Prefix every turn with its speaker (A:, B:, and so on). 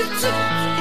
A: you do.